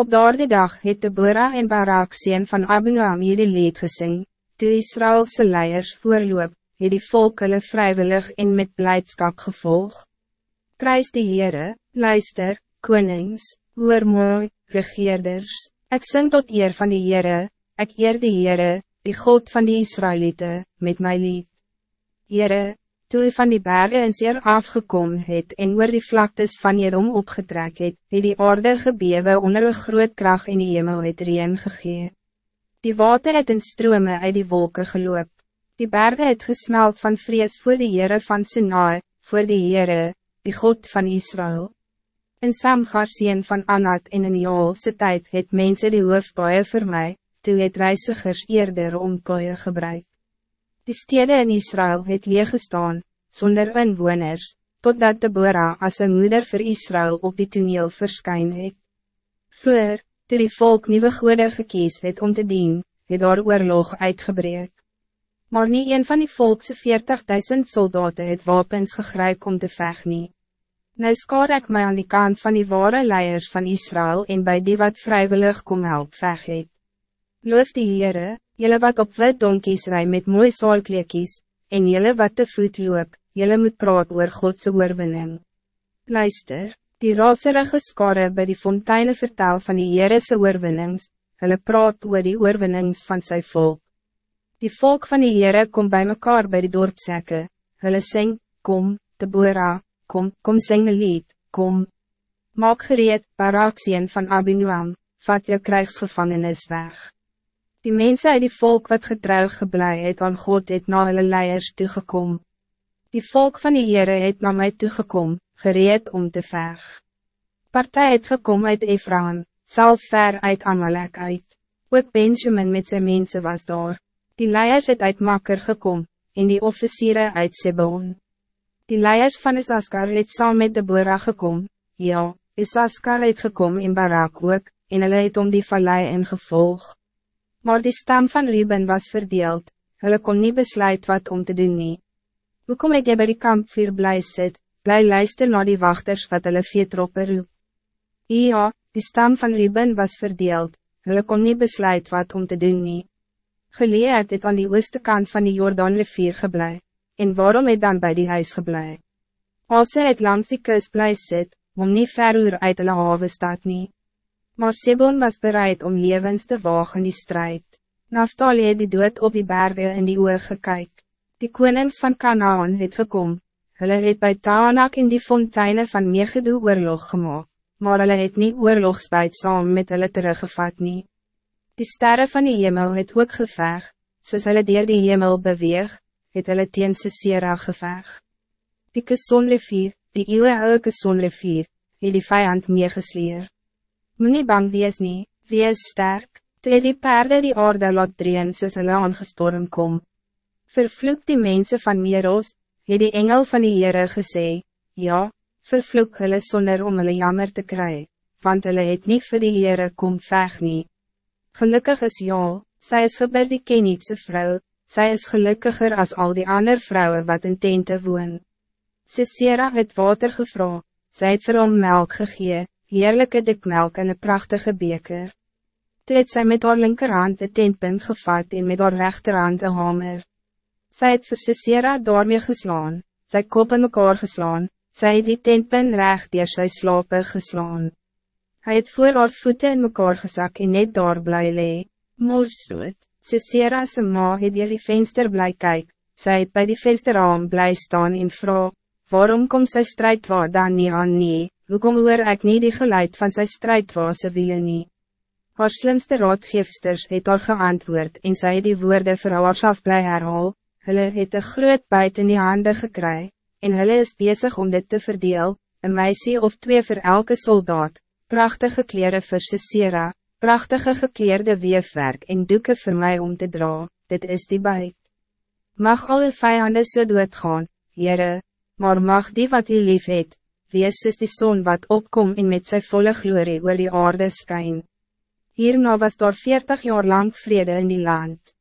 Op daardie dag het Deborah en Barak sien van Abinoam hierdie lied gesing, toe Israëlse leiers voorloop, het die volk hulle vrijwillig en met blijdschap gevolg. Prijs die Heere, luister, konings, hoor mooi, regeerders, ek sing tot eer van die Heere, ek eer die Heere, die God van die Israëlieten, met my lied. Heere, toe hy van die bergen in zeer afgekom het en oor die vlaktes van Jerom opgetrek het, het die aarde gebewe onder een groot kracht in die hemel het reen gegee. Die water het in strome uit die wolken geloop. Die bergen het gesmeld van vrees voor de Heere van Sinai, voor de Heere, die God van Israël. In Samgar sien van Anat en in Jaalse tijd het mense die hoofdboeie voor mij, toe het reisigers eerder omkoeie gebruik. Die stede in Israël het leeggestaan, zonder inwoners, totdat Deborah als een moeder voor Israël op die toneel verskyn het. Vroeger, toe die volk nieuwe goede gekies het om te dien, het daar oorlog uitgebreek maar niet een van die volkse 40.000 soldaten het wapens gegryp om te veg nie. Nou skaar ek my aan die kant van die ware leiers van Israël en bij die wat vrijwillig kom help veg het. Loof die Heere, jylle wat op wit donkies rij met mooi saalkleekies, en jylle wat te voet loop, jylle moet praat oor Godse oorwinning. Luister, die raserige skare by die fonteine vertel van die Heerese oorwinnings, hulle praat oor die oorwinnings van sy volk. Die volk van die Heere kom bij mekaar bij de dorpsekke. Hulle sing, kom, Deborah, kom, kom sing een lied, kom. Maak gereed, Baraksien van Abinuam, vat jou krijgsgevangenis weg. Die mensen uit die volk wat getrouw geblei het aan God het na hulle leiers toegekom. Die volk van die Heere het na my toegekom, gereed om te veg. Partij het gekom uit Ephraim, zelfs ver uit Amalek uit. Ook Benjamin met zijn mensen was daar. Die leiers het uit Makker gekom, en die officieren uit Sebon. Die leiers van Isaskar het saam met Deborah gekom, ja, Isaskar het gekom in Barak ook, en hulle het om die vallei ingevolg. Maar die stam van Ruben was verdeeld, hulle kon niet besluit wat om te doen nie. Hoe kom ek jy by die kampvuur bly sit, bly luister na die wachters wat hulle veetroppe roep? Ja, die stam van Ruben was verdeeld, hulle kon niet besluit wat om te doen nie. Geleerd het aan die ooste kant van die Jordaan rivier geblei, en waarom het dan bij die huis geblei? Als hy het langs die kus bly sit, om nie ver oor uit hulle hawe staat nie. Maar Sebon was bereid om levens te waag in die strijd. Naftali het die dood op die bergen in die oor gekyk. Die konings van Kanaan het gekom, hulle het by Taanak in die fonteine van Megedoe oorlog gemaakt, maar hulle het nie oorlogsbuit saam met hulle teruggevat nie. Die sterren van die hemel het ook geveg, soos hulle dier die hemel beweeg, het hulle teen Sisera geveg. Die Kesonrivier, die eeuwe oude Kesonrivier, het die vijand meegesleer. Moet nie bang wees nie, wees sterk, toe die perde die aarde laat dreen soos hulle aangestorm kom. Vervloek die mensen van Meros, het die engel van die Heere gesê, ja, vervloek hulle sonder om hulle jammer te krijgen, want hulle het niet vir die Heere kom veg nie. Gelukkig is ja, zij is geber die Kenietse vrouw, zij is gelukkiger als al die andere vrouwen wat in tente woon. Sisera het water gevra, sy het vir hom melk gegee, heerlijke dik melk in een prachtige beker. Toe het sy met haar linkerhand een tentpin gevat en met haar rechterhand een hamer. Sy het vir Sisera daarmee geslaan, sy kop in mekaar geslaan, sy het die tentpin recht dier sy slape geslaan. Hij het voor haar voeten in mekaar gezak en net daar bly lee. Morsrood, Sisera se ma het dier die venster bly kyk, sy het by die vensterraam bly staan en vraag, waarom kom sy strijdwaar dan nie aan nie, hoekom hoor ek nie die geluid van sy strijdwaar se wiele nie. Haar slimste raadgeefsters het haar geantwoord en sy het die woorde vir haar bly herhaal, hulle het een groot buit in die hande gekry, en hulle is bezig om dit te verdeel, een meisje of twee voor elke soldaat, prachtige kleren voor Sisera, prachtige gekleerde weefwerk en doeken voor mij om te dra, dit is die buit. Mag alle vijanden so doodgaan, Heere, maar mag die wat die lief het, wees soos die zon wat opkom en met zijn volle glorie oor die aarde skyn. Hierna was daar 40 jaar lang vrede in die land.